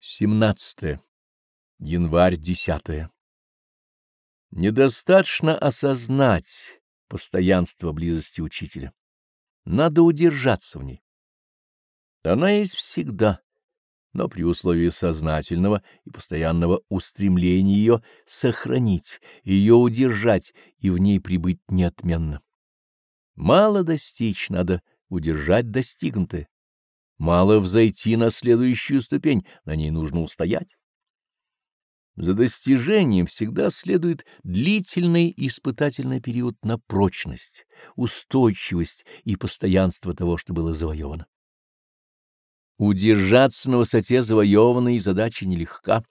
17. Январь 10. Недостаточно осознать постоянство близости учителя. Надо удержаться в ней. Она есть всегда, но при условии сознательного и постоянного устремления ее сохранить, ее удержать и в ней прибыть неотменно. Мало достичь, надо удержать достигнутое. Мало взойти на следующую ступень, на ней нужно устоять. За достижением всегда следует длительный испытательный период на прочность, устойчивость и постоянство того, что было завоевано. Удержаться на высоте завоеванной задачи нелегка,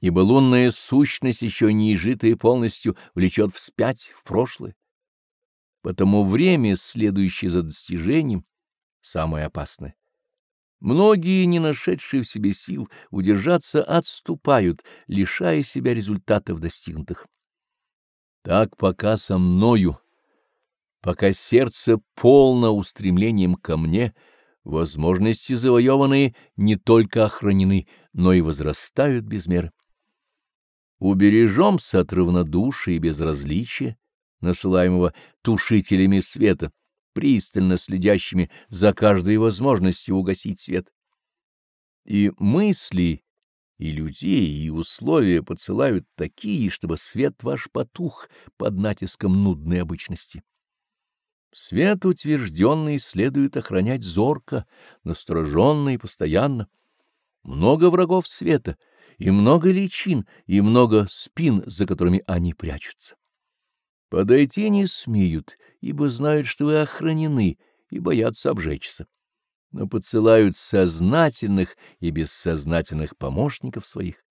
ибо лунная сущность, еще не изжитая полностью, влечет вспять в прошлое. Потому время, следующее за достижением, самое опасное. Многие, не нашедшие в себе сил удержаться, отступают, лишая себя результатов достигнутых. Так пока со мною, пока сердце полно устремлением ко мне, возможности завоеванные не только охранены, но и возрастают без меры. Убережемся от равнодушия и безразличия, насылаемого тушителями света, пристально следящими за каждой возможностью угасить свет. И мысли, и людей, и условия подсылают такие, чтобы свет ваш потух под натиском нудной обычности. Свет утвержденный следует охранять зорко, настороженно и постоянно. Много врагов света, и много личин, и много спин, за которыми они прячутся. Подойти не смеют, ибо знают, что вы охранены, и боятся обжечься. Но подсылают сознательных и бессознательных помощников своих.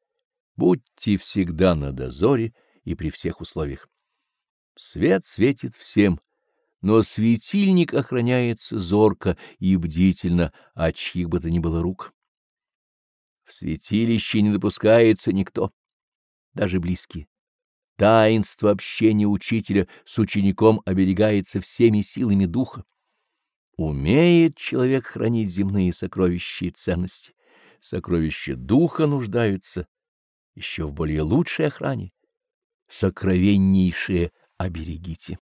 Будьте всегда на дозоре и при всех условиях. Свет светит всем, но светильник охраняется зорко и бдительно от чьих бы то ни было рук. В святилище не допускается никто, даже близкие. Таинство общения учителя с учеником оберегается всеми силами духа. Умеет человек хранить земные сокровища и ценности. Сокровища духа нуждаются еще в более лучшей охране. Сокровеннейшее оберегите.